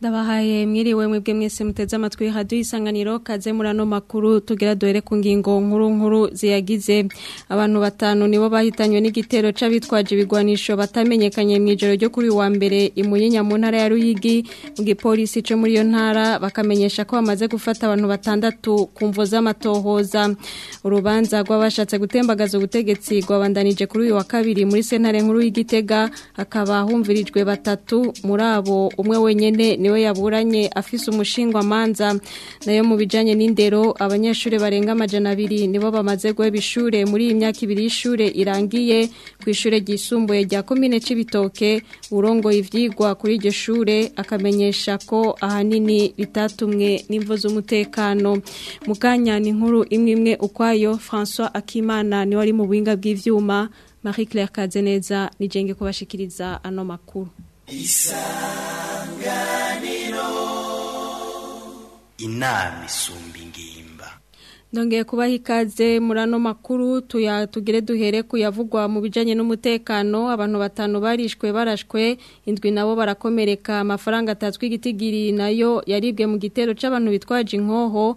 ndabahaye mwiriwe mwebwe mwese muteze amatwi haduye isanganiro kaze muri makuru tugera dore ku ngingo nkuru nkuru ziyagize abantu batanu nibo bahitanywe n'igitero c'abitwaje ibigwanisho batamenyekanye mu ijoro ryo kuri wa mbere imunyinya mu ntara ya Ruyigi mu gipolisi cyo muri iyo ntara bakamenyesha ko bamaze gufata abantu batandatu ku mvo z'amatohoza urubanza rw'abashatse gutembagaza ubutegetsi rwabandanije kuri uyu wa kabiri muri sentare nkuru y'igitega hakaba humvirijwe batatu muri abo umwe wenyene niwe uwo yaburanye afise umushingwa amanza nayo mu bijanye n'indero abanyeshuri barenga amajana abiri nibo bamaze guheba ishure muri iyi myaka ibiri y'ishure irangiye ku ishure ryisumbuye rya komine c'ibitoke urongoye ivyigwa kuri iryo shure akamenyesha ko ahanini bitatumwe n'imvo z'umutekano mu kanya ni inkuru imwe imwe ukwayo François Akimana niwe ari mu buhinga bw'ivyuma Marie Claire Kazeneza nijenge kubashikiriza ano makuru Isa ikiganiro inama isumba ingimba ndongeye kubaha ikaze muri makuru tugire duhere kuyavugwa mu bijyanye n'umutekano abantu batanu barishwe barashwe indwi nabo barakomereka amafaranga atatswe igitigiri nayo yaribwe mu gitero cy'abantu bitwaje inkoho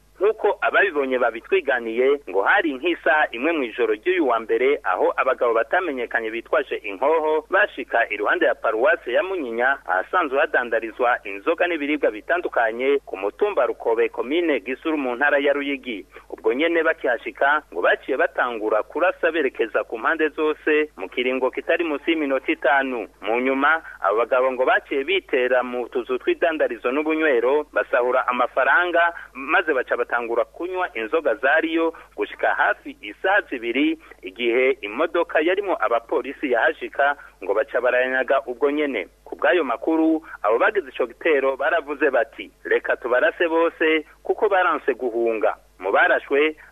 nk'uko ababibonye babitwiganiye ngo hari nkisa imwe mu ijoro ry'uyu wa mbere aho abagabo batamenyekanye bitwaje inkoho bashika iruhande ya paruwase ya munyinya ahasanzwe hadandarizwa inzoga n'ibiribwa bitandukanye ku mutumba rukobe komine gisuru mu ntara ya ruyigi ubwo nyene bacyashika ngo baciye batangura kurasa berekeza ku mpande zose mu kiringo kitari munsi y'iminota itanu mu nyuma abo bagabo ngo baciye bitera mu tuzu tw'idandarizo n'ubunywero basahura amafaranga maze baca batangura kunywa inzoga zariyo gushika hafi isaha zibiri igihe imodoka yarimo abapolisi yahashika ngo baca barayanyaga ubwo nyene ku bw'ayo makuru abo bagize icyo gitero baravuze bati reka tubarase bose kuko baranse guhunga mu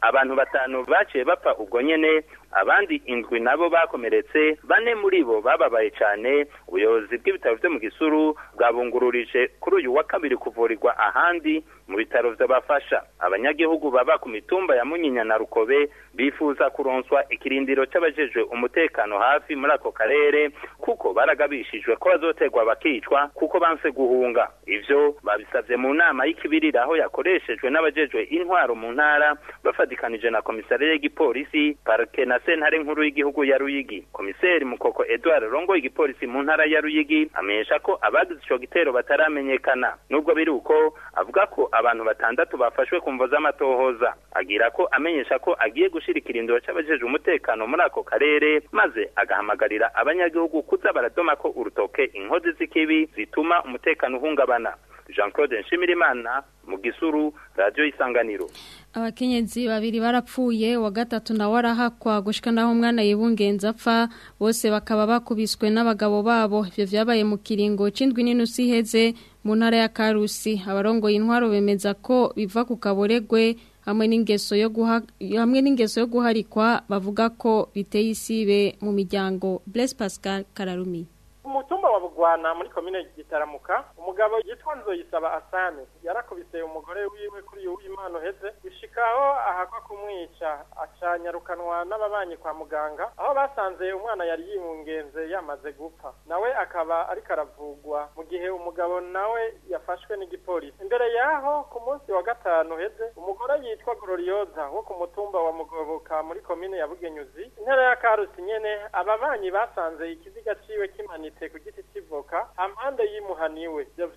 abantu batanu baciye bapfa ubwo nyene abandi indwi nabo bakomeretse bane muri bo bababaye cyane ubuyobozi bw'ibitaro byo mu gisuru bwabungururije kuri uyu wa kabiri kuvurirwa ahandi mu bitaro by'abafasha abanyagihugu baba ku mitumba ya munyinya na rukobe bifuza kuronswa ikirindiro cy'abajejwe umutekano hafi muri ako karere kuko baragabishijwe ko bazoterwa bakicwa kuko banse guhunga ibyo babisabye mu nama y'ikibirira aho yakoreshejwe n'abajejwe intwaro mu ntara bafatikanije na komisariya y'igipolisi parike na sentare nkuru y'igihugu ya ruyigi komiseri mukoko edward rongo igipolisi mu ntara ya ruyigi amenyesha ko abagize ico gitero bataramenyekana nubwo biri uko avuga ko abantu batandatu bafashwe ku mvo z'amatohoza agira ko amenyesha ko agiye gushira ikirindiro c'abajejwe umutekano muri ako karere maze agahamagarira abanyagihugu kuza baradoma ko urutoke inkozi z'ikibi zituma umutekano uhungabana jean claude nshimirimana mu gisuru radiyo isanganiro abakenyezi babiri barapfuye wa gatatu nawe arahakwa gushika naho umwana yibungenza apfa bose bakaba bakubiswe n'abagabo babo ibyo byabaye mu kiringo c'indwi n'inusi iheze mu ntara ya Karusi abarongoye intwaro bemeza ko biva ku kaboregwe hamwe n'ingeso yo guha hamwe n'ingeso yo guharikwa bavuga ko biteye isibe mu miryango Bless Pascal Kararumi umutu mugoroba wa bugwana muri komine gitaramuka umugabo yitwa nzoyisaba asani yarakubise umugore wiwe kuri uyu w'imana uheze bishikaho ahakwa kumwica acanyarukanwa n'ababanyi kwa muganga aho basanze umwana yari yimungenze yamaze gupfa nawe akaba ariko aravugwa mu gihe umugabo nawe yafashwe n'igipolisi imbere yaho ku munsi wa gatanu Heze umugore yitwa gororiyoza wo ku mutumba wa mugoboka muri komine ya bugenyuzi intara ya karusi nyene ababanyi basanze ikiziga ciwe kimanitse ku giti igiti kivoka amande yimuhaniwe ibyo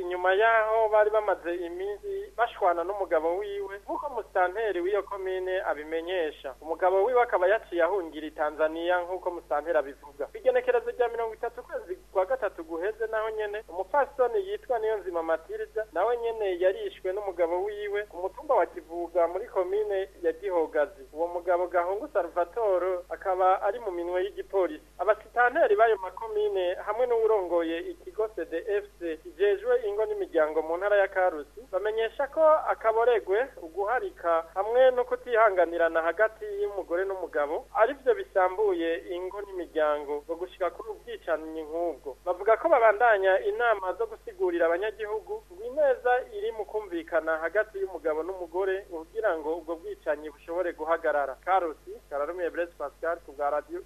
inyuma y'aho bari bamaze iminsi bashwana n'umugabo wiwe nk'uko musitanteri w'iyo komine abimenyesha umugabo wiwe akaba yaciye ahungira i tanzaniya nk'uko musitanteri abivuga igenekerezo rya mirongo itatu ukwezi kwa gatatu guheze naho nyene umupfasoni yitwa niyo nzima matilda nawe nyene yarishwe n'umugabo wiwe ku mutumba wa kivuga muri komine ya gihogazi uwo mugabo gahungu salvatore akaba ari mu minwe y'igipolisi abasitanteri b'ayo makomine hamwe n'uwurongoye ikigo cdfc kijejwe ingo n'imiryango mu ntara ya karusi bamenyesha ko akaboregwe uguharika hamwe no kutihanganirana hagati y'umugore n'umugabo ari byo bisambuye ingo n'imiryango ngo gushika kuri ubwicanyi nk'ubwo bavuga ko babandanya inama zo gusigurira abanyagihugu ineza iri mu kumvikana hagati y'umugabo n'umugore kugira ngo ubwo bwicanyi bushobore guhagarara karusi kararumiye brez pascal ku bwa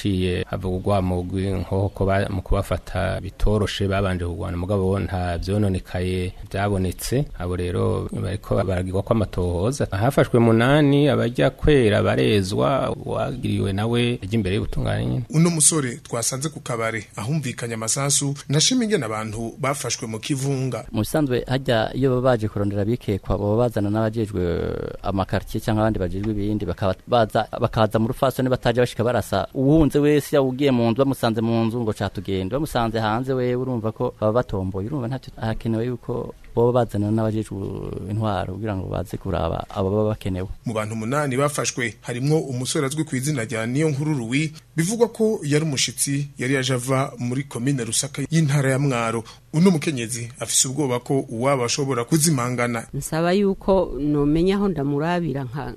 baciye havugwa mu nko mu kubafata bitoroshe babanje kurwana mugabo nta byononekaye byabonetse abo rero bariko baragirwa ko amatohoza hafashwe munani abajya kwera barezwa uwagiriwe nawe ajya imbere y'ubutungane nyine uno musore twasanze ku kabare ahumvikanye amasasu nashima ingene abantu bafashwe mu kivunga musanzwe hajya iyo baba baje kurondera abikekwa baba bazana n'abajejwe amakartier cyangwa abandi bajejwe ibindi bakaza mu rufasoni bataje bashika barasa uwunze wese yawugiye mu nzu bamusanze mu nzu ngo catugenda bamusanze hanze we urumva ko baba batomboye urumva ntabyo hakenewe yuko bobo bazana n'abajejwe intwaro kugira ngo baze kuraba baba bakenewe mu bantu munani bafashwe harimwo umusore azwi ku izina rya niyo nkururuwi bivugwa ko yari umushitsi yari yaje ava muri komine rusaka y'intara ya mwaro uno mukenyezi afise ubwoba ko uwaba ashobora kuzimangana nsaba yuko nomenya aho ndamurabira nka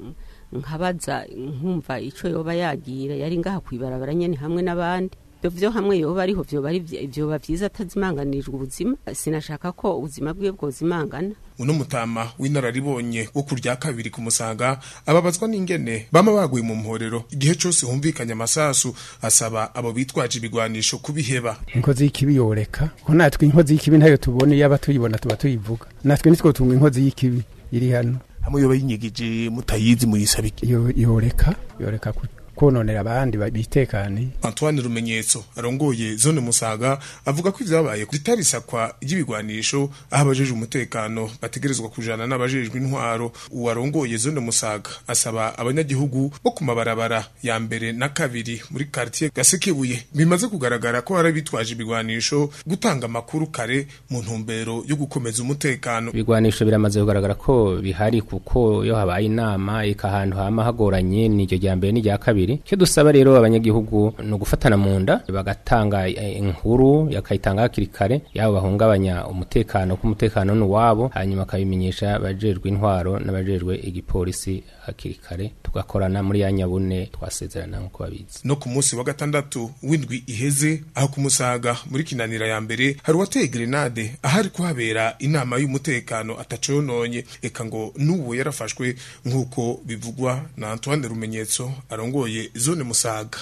nkabaza nkumva ico yoba yagira yari ngaha kwibarabara nyene hamwe n'abandi byo hamwe yoba ariho byoba ari byoba byiza atazimanganirwa ubuzima sinashaka ko ubuzima bwe bwozimangana uno mutama w'inararibonye wo kurya kabiri ku musaga ababazwa n'ingene bama baguye mu mporero igihe cyose humvikanye amasasu asaba abo bitwaje ibigwanisho kubiheba inkozi y'ikibi yoreka ko natwe inkozi y'ikibi ntayo tubone yaba tuyibona tuba tuyivuga natwe nitwo tunga inkozi y'ikibi iri hano hamwe yoba yinyigije mutayizi muyisabike yoreka yoreka kononera abandi bitekane Antoine Rumenyetso arongoye zone Musaga avuga ko ivyabaye ritari sakwa ry'ibigwanisho ahabajeje umutekano bategerezwa kujana n'abajejwe intwaro uwarongoye zone Musaga asaba abanyagihugu bo ku mabarabara ya mbere na kabiri muri quartier Gasekebuye bimaze kugaragara ko hari bitwaje ibigwanisho gutanga amakuru kare mu ntumbero yo gukomeza umutekano ibigwanisho biramaze kugaragara ko bihari kuko yo habaye inama ikahantu hama hagoranye n'iryo ryambere n'irya kabiri kabiri icyo dusaba rero abanyagihugu ni ugufatana mu nda bagatanga eh, inkuru yakayitanga hakiri kare yabo bahungabanya umutekano ko umutekano ni uwabo hanyuma akabimenyesha abajejwe intwaro n'abajejwe igipolisi hakiri kare tugakorana muri ya nyabune twasezerana nk'uko babizi no ku munsi wa gatandatu w'indwi iheze aho kumusaga muri kinanira ya mbere hari uwateye grenade ahari kuhabera inama y'umutekano atacononye eka ngo n'ubu yarafashwe nk'uko bivugwa na Antoine Rumenyetso arongoye zone Musaga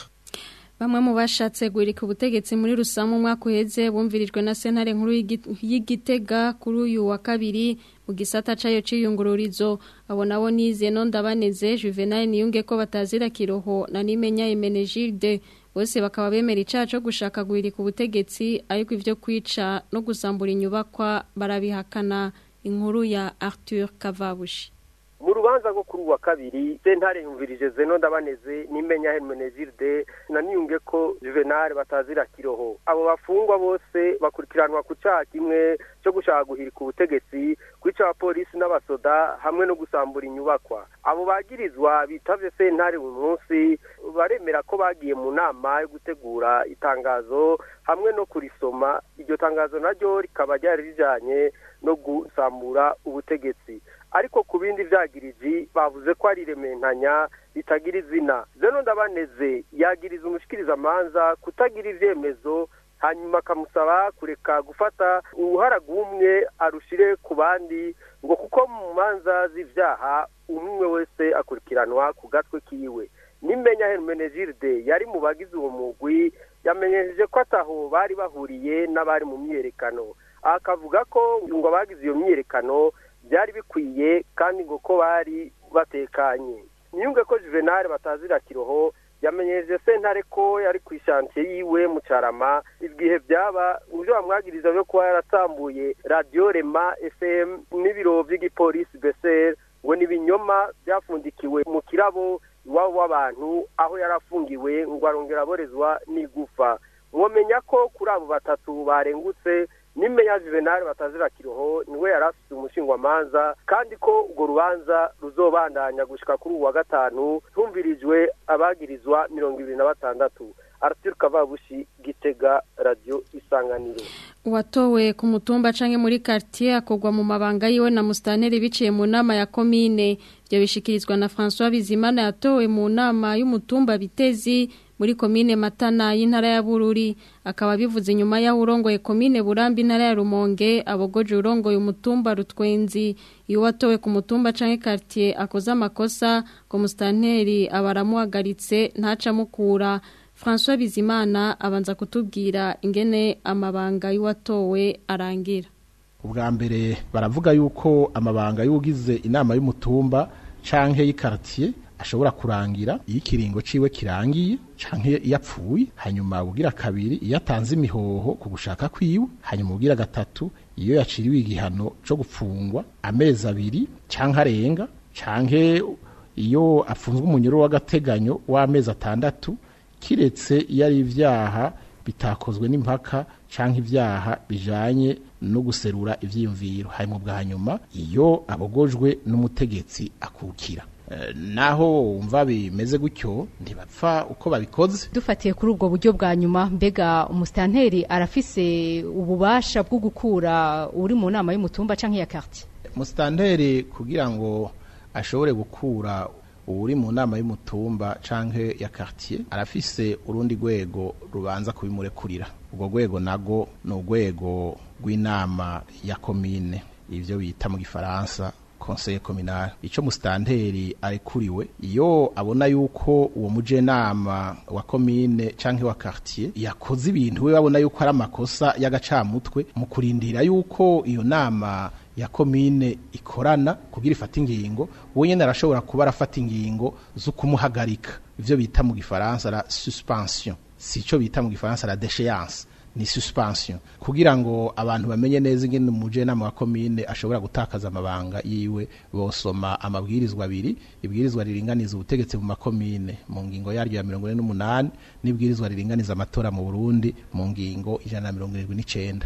bamwe mu bashatse guhirika ubutegetsi muri rusange umwaka uheze bumvirijwe na sentare nkuru y'igitega kuri uyu wa kabiri mu gisata cyayo cy'iyungururizo abo nabo nize nondabaneze juvenal niyunge ko batazira kiroho na nimenya emenegide bose bakaba bemera icyaha gushaka guhirika ubutegetsi ariko ibyo kwica no gusambura inyubakwa barabihakana inkuru ya Arthur Kavabushi mu rubanza rwo kuri uwa kabiri sentare yumvirije zeno ndabaneze n'imenya hermenegilde na niyunge ko juvenal batazira kiroho abo bafungwa bose bakurikiranwa ku cyaha kimwe cyo gushaka guhirika ubutegetsi kwica abapolisi n'abasoda hamwe no gusambura inyubakwa abo bagirizwa bitavye sentare uyu munsi baremera ko bagiye mu nama yo gutegura itangazo hamwe no kurisoma iryo tangazo naryo rikaba ryari rijanye no gusambura ubutegetsi ariko ku bindi byagiriji bavuze ko ari rementanya ritagira izina zeno ndabaneze yagiriza umushikirizamanza kutagira ivyemezo hanyuma akamusaba kureka gufata uruharagu umwe arushire ku bandi ngo kuko mu manza z’ibyaha umwe wese akurikiranwa ku gatwe kiwe nimenya hermenegilde yari mu bagize uwo mugwi yamenyesheje ko ataho bari bahuriye n'abari mu myerekano akavuga ko ngo bagize iyo myerekano byari bikwiye kandi ngo ko bari batekanye niyunge ko juvenali batazira kiroho yamenyereje sentare ko yari ku ishansiye yiwe mu carama ibihe byaba uburyo bamwagiriza byo kuba yaratambuye radiyo rema fm n'ibiro by'igipolisi beseri ngo ni ibinyoma byafundikiwe mu kirabo iwabo w'abantu aho yari afungiwe ngo arongera aborezwa n'igufa mwomenya ko kuri abo batatu barengutse n'imeya juvenal batazira kiroho niwe yari afite umushingwamanza kandi ko urwo rubanza ruzobandanya gushyika kuri uwa gatanu humvirijwe abagirizwa mirongo ibiri na batandatu arthur kavabushi gitega radiyo isanganiro uwatowe ku mutumba canke muri quartier akogwa mu mabanga yiwe na mustaneri biciye mu nama ya komine byo bishikirizwa na François Bizimana yatowe mu nama y'umutumba bitezi muri komine matana y'intara ya bururi akaba bivuze nyuma y'aho urongoye komine burambi intara ya rumonge abogoje urongoye umutumba rutwenzi iyo watowe ku mutumba cyangwa ikaritsiye akoze amakosa komusitanteri aba aramuhagaritse ntacamukura François bizimana abanza kutubwira ingene amabanga y'uwatowe arangira ubwa mbere baravuga yuko amabanga y'ugize inama y'umutumba cyangwa y'ikaritiye ashobora kurangira iyo ikiringo ciwe kirangiye canke iyo apfuye hanyuma ugira kabiri iyo atanze imihoho ku gushaka kwiwe hanyuma ugira gatatu iyo yaciriwe igihano co gupfungwa amezi abiri canke arenga canke iyo afunzwe umunyururu w'agateganyo w'amezi atandatu kiretse iyo ari ibyaha bitakozwe n'impaka canke ibyaha bijanye no guserura ivyiyumviro hanyuma bwa nyuma iyo abogojwe n'umutegetsi akukira Eh, naho umva bimeze gutyo ntibapfa uko babikoze dufatiye kuri ubwo buryo bwa nyuma mbega umusitanteri arafise ububasha bwo gukura uri mu nama y'umutumba cyangwa ya karitsiye umusitanteri kugira ngo ashobore gukura uri mu nama y'umutumba cyangwa ya karitsiye arafise urundi rwego rubanza kubimurekurira urwo rwego nago ni urwego rw'inama ya komine ibyo bita mu gifaransa conseil communal ico mustanteri arekuriwe iyo abona yuko uwo mujenama wa commune canke wa quartier yakoze ibintu we babona yuko ari amakosa y'agacamutwe mu kurindira yuko iyo nama ya komine ikorana kugira ifata ingingo we nyene arashobora kuba arafata ingingo zo kumuhagarika ivyo bita mu gifaransa la suspension sico bita mu gifaransa la déchéance ni suspension kugira ngo abantu bamenye neza ingene umujyanama wa komine ashobora gutakaza amabanga yiwe bosoma amabwirizwa abiri ibwirizwa riringaniza ubutegetsi mu makomine mu ngingo yaryo ya mirongo ine n'umunani n'ibwirizwa riringaniza amatora mu burundi mu ngingo ijana na mirongo irindwi n'icenda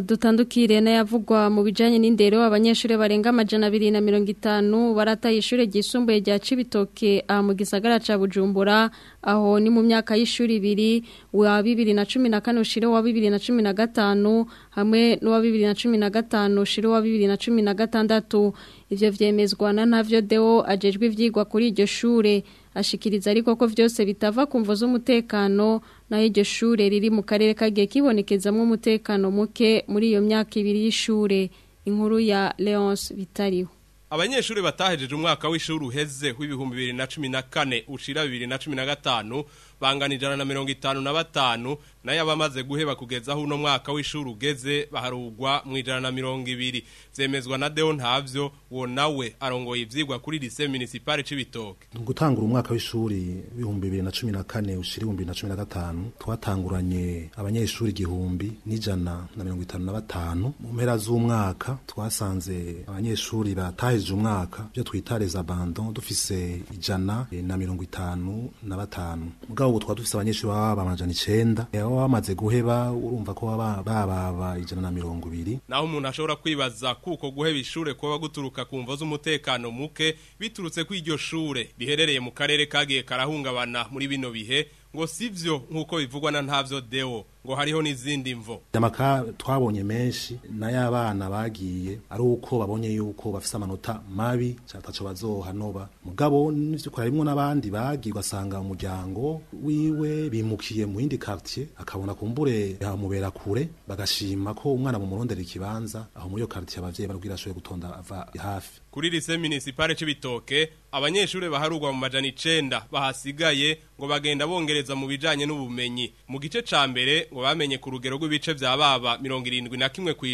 dutandukire yavugwa mu bijyanye n'indero abanyeshuri barenga amajana abiri na mirongo itanu barataye ishuri ryisumbuye rya Cibitoke mu gisagara cya bujumbura aho ni mu myaka y'ishuri ibiri wa bibiri na cumi na kane ushire wa bibiri na cumi na gatanu hamwe n'uwa bibiri na cumi na gatanu ushire wa bibiri na cumi na gatandatu ibyo vyemezwa na ntavyo deo ajejwe ibyigwa kuri iryo shuri ashikiriza ariko ko byose bitava ku mvo z'umutekano nayo iryo shuri riri mu karere kagiye kibonekezamo umutekano muke muri iyo myaka ibiri y'ishure inkuru ya leonce bitariho abanyeshuri batahejeje umwaka w'ishuri uheze w'ibihumbi bibiri na cumi na kane ushira bibiri na cumi na gatanu bangana na mirongo itanu na batanu nayo abamaze guheba kugeza aho uno mwaka w'ishuri ugeze baharugwa mu ijana na mirongo ibiri zemezwa na deo ntabyo uwo nawe arongoye ibyigwa kuri lise minisipari c'ibitoke gutangura umwaka w'ishuri ibihumbi bibiri na cumi na kane ushira ibihumbi na cumi na gatanu twatanguranye abanyeshuri igihumbi n'ijana na mirongo itanu na batanu mu mpera z'umwaka twasanze abanyeshuri batahije umwaka ibyo twita rezabandon dufise ijana na mirongo itanu na batanu mugabo ubu twaba dufite abanyeshuri baba bamajana icenda aho bamaze guheba urumva ko bababa ijana na mirongo ibiri naho umuntu ashobora kwibaza kuko guheba ishure kuba guturuka ku mvo z'umutekano muke biturutse ko iryo shure riherereye mu karere kagiye karahungabana muri bino bihe ngo sivyo nk'uko bivugwa na ntavyo dewo ngo hariho n'izindi mvo amaka twabonye menshi abana bagiye ari uko babonye yuko bafise amanota mabi cyataco bazohanoba mugabo harimwo n'abandi bagiye ugasanga umuryango wiwe bimukiye mu yindi quartier akabona kumbure hamubera kure bagashima ko umwana mu murondera ikibanza aho muri iyo quartier abavyeyi barubwira ashoboye gutonda ava hafi kuri lycée municipale c'ibitoke abanyeshuri baharugwa mu majana icenda bahasigaye ngo bagenda bongereza mu bijanye n'ubumenyi mu gice ca mbere ngo bamenye ku rugero rw'ibice bya baba mirongo irindwi na kimwe ku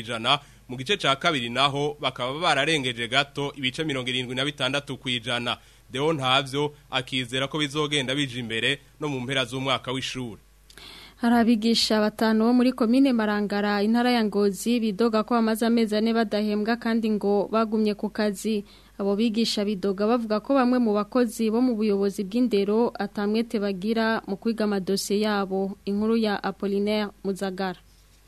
mu gice cya kabiri naho bakaba bararengeje gato ibice mirongo irindwi na bitandatu ku ijana deho akizera ko bizogenda bije imbere no mu mpera z'umwaka w'ishuri hari abigisha batanu bo muri komine marangara intara ya ngozi bidoga ko bamaze amezi ane badahembwa kandi ngo bagumye ku kazi abo bigisha bidoga bavuga ko bamwe mu bakozi bo mu buyobozi bw'indero atamwete bagira mu kwiga amadosiye yabo inkuru ya apolinaire muzagara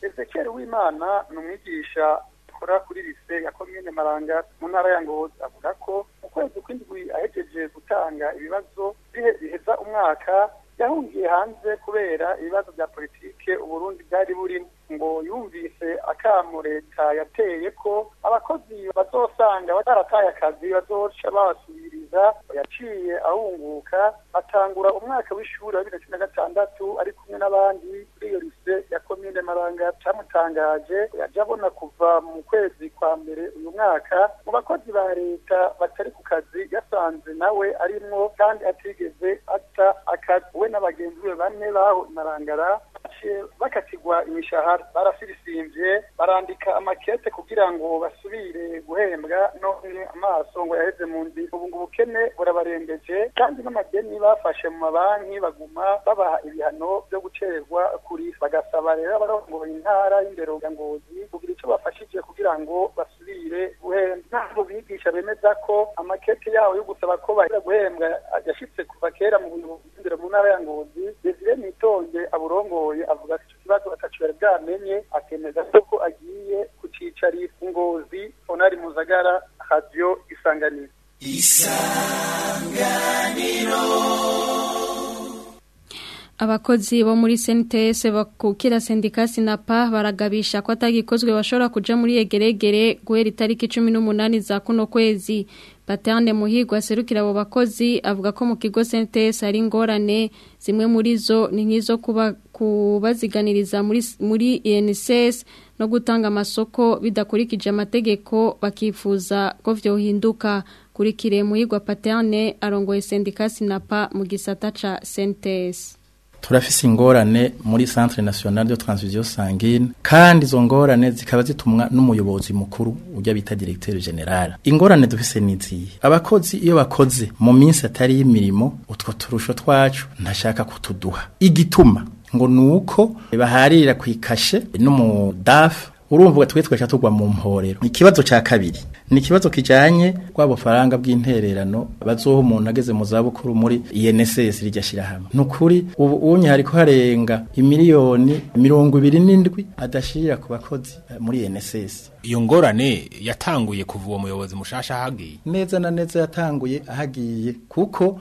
ezekiel w'imana ni umwigisha akora kuri lise ya komine marangara mu ntara ya ngozi avuga ko mu kw'indwi ahegeje gutanga ibibazo biheza umwaka byahungiye hanze kubera ibibazo bya politike uburundi bwari burimo ngo yumvise akamo leta yateye ko abakozi bazosanga batarataye akazi bazoca babasubiriza yaciye ahunguka atangura umwaka w'ishuri wa bibiri na cumi na gatandatu ari kumwe n'abandi kuri iyo lise ya komine maranga camutangaje yaje abona kuva mu kwezi kwa mbere uyu mwaka mu bakozi ba leta batari ku kazi yasanze nawe arimo kandi atigeze ata akazi we na be bane baho marangara bakakigwa imishahara barasirisimbye barandika amakete kugira ngo basubire guhembwa none amaso ngo yaheze mu ndi ubu ngo ubukene burabarembeje kandi n'amadeni bafashe mu mabanki baguma babaha ibihano byo gucererwa kuri bagasaba rero abarongoye intara y'indero ya ngozi kugira icyo bafashije kugira ngo basu bigisha bemeza ko amakete yabo yo gusaba ko bahera guhembwa yashitse kuva kera mu buyobozi mu ntara ya Ngozi Desire Nitonde aburongoye avuga ko kibazo ataco yari bwamenye akemeza ko agiye kucicarira Ngozi onari Muzagara Radio Isanganiro Isanganiro abakozi bo muri senitese bakukira sendika sinapa baragabisha ko atagikozwe bashobora kuja muri yegeregere guhera itariki cumi n'umunani za kuno kwezi Paterne Muhigo aserukira abo bakozi avuga ko mu kigo senitese ari ingorane zimwe muri zo ni nk'izo kuba kubaziganiriza muri, muri INSS no gutanga amasoko bidakurikije amategeko bakifuza ko vyohinduka kuri Kiremuyigwa Paterne arongoye sendika sinapa mu gisata ca senitese turafisi ingorane muri Centre National de Transfusion Sanguine kandi izo ngorane zikaba zitumwa n'umuyobozi mukuru ujya bita Directeur General ingorane dufise nizi abakozi iyo bakoze mu minsi atari y'imirimo utwo turusho twacu ntashaka kutuduha igituma ngo nuko baharira kwikashe no mu DAF urumvuga twe twesha tugwa mu mporero ikibazo ca kabiri ni ikibazo kijanye kwabo faranga bw'intererano bazoho umuntu ageze mu zabukuru bukuru muri INSS rijashira hamwe nukuri ubu unye hariko harenga imiliyoni 207 adashira ku bakozi eh, muri INSS iyo ngorane yatanguye kuva umuyobozi mushasha hagiye neza na neza yatanguye ahagiye kuko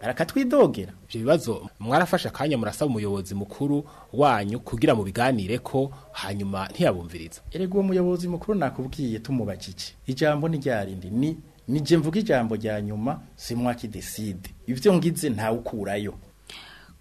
barakatwidogera ibyo bibazo mwarafashe akanya murasaba umuyobozi mukuru wanyu kugira mu biganire ko hanyuma ntiyabumviriza erega uwo muyobozi mukuru nakubwiye tumubakike ijambo ntiryarindi ni nije mvuga ijambo rya nyuma simwakideside ibyo ngize ntawukurayo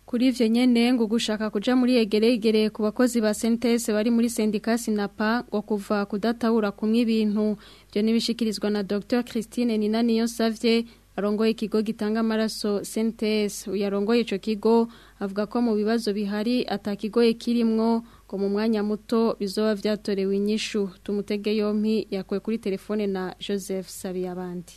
kuri ivyo nyene ngo gushaka kuja muri yegeregere ku bakozi ba Sentese bari muri sendika Sinapa ngo kuva kudatahura kumwe ibintu byo nibishikirizwa na Dr Christine Ninaniyo Savye arongoye ikigo gitanga amaraso Sentese uyarongoye ico kigo avuga ko mu bibazo bihari atakigoye kirimwo ngo mu mwanya muto bizoba vyatorewe inyishu tumutege yompi yakwe kuri telefone na Joseph Sabiyabandi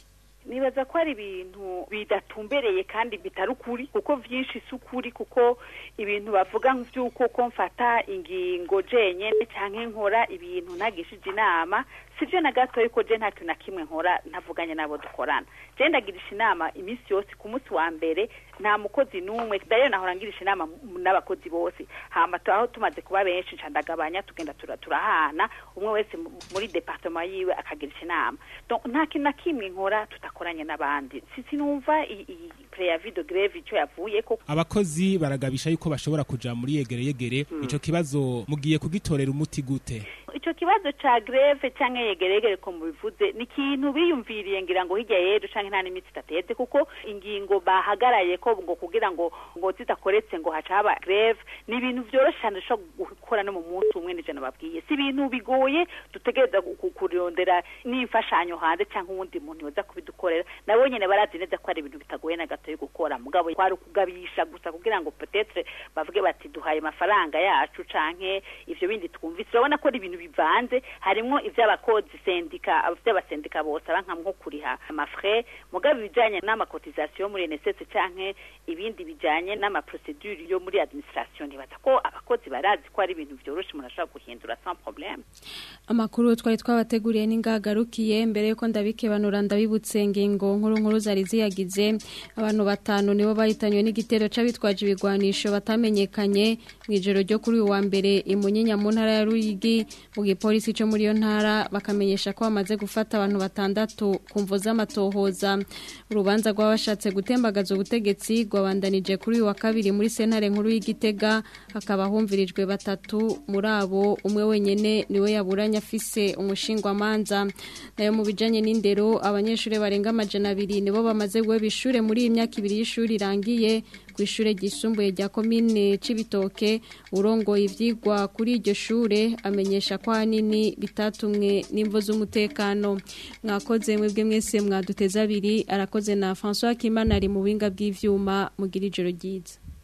nibaza ko ari ibintu bidatumbereye kandi bitari ukuri kuko byinshi si ukuri kuko ibintu bavuga nk'uko mfata ingingo jenyine cyangwa nkora ibintu ntagishije inama si byo na gato yuko je nta na kimwe nkora ntavuganye n'abo dukorana je ndagirisha inama iminsi yose ku munsi wa mbere nta mukozi n'umwe dayo nahora ngirisha inama n'abakozi bose hama aho tumaze kuba benshi nca ndagabanya tugenda turahana umwe wese muri departement yiwe akagirisha inama donc nta kintu na kimwe nkora tutakoranye n'abandi sinumva iyi preavis de greve icyo yavuye ko abakozi baragabisha yuko bashobora kuja muri yegere yegere hmm. icyo kibazo mugiye kugitorera umuti gute icyo kibazo cya greve cyangwa yegeregere ko mubivuze ni ikintu biyumviriye ngira ngo hirya y'ejo cyangwa nta n'iminsi itatetse kuko ingingo bahagaraye ko ngo kugira ngo ngo zidakoretse ngo haca haba greve ni ibintu byoroshye cyane dushobora gukora no mu munsi umwe n'ijana babwiye si ibintu bigoye dutegereza kurondera n'imfashanyo hanze cyangwa uwundi muntu yoza kubidukorera nabo nyine barazi neza ko ari ibintu bitagoye na gato yo gukora mugabo kwari ukugabisha gusa kugira ngo petetre bavuge bati duhaye amafaranga yacu canke ibyo bindi twumvise urabona ko ari ibintu bivanze harimo iby'abakozi sendika by'abasendika bose abanka nko kuriha amafre mugabe ibijyanye n'amakotizasiyo muri NSS cyangwa ibindi bijyanye n'amaprocedure yo muri administration nibaza ko abakozi barazi ko ari ibintu byoroshe umuntu ashobora guhindura sans problème amakuru twari twabateguriye n'ingagarukiye mbere yuko ndabikebanura ndabibutse ngingo nkuru nkuru zari ziyagize abantu batanu nibo bahitanywe n'igitero cyabitwaje ibigwanisho batamenyekanye mu ijoro ryo kuri uyu wa mbere imunyinya mu ntara ya Ruyigi igipolisi polisi muri iyo ntara bakamenyesha ko bamaze gufata abantu batandatu ku mvo z'amatohoza urubanza rw'abashatse gutembagaza ubutegetsi rwabandanije kuri uyu wa kabiri muri sentare nkuru y'igitega hakaba humvirijwe batatu muri abo umwe wenyine niwe yaburanye afise umushingwamanza nayo mu bijyanye n'indero abanyeshuri barenga amajana abiri nibo bamaze guheba ishuri muri iyi myaka ibiri y'ishuri irangiye ku ishuri ryisumbuye rya komine Cibitoke urongoye ibyigwa kuri iryo shure amenyesha ko ahanini bitatumwe n'imvo z'umutekano mwakoze mwebwe mwese mwaduteze abiri arakoze na François Kimana ari mu binga bw'ivyuma mugira ijoro ryiza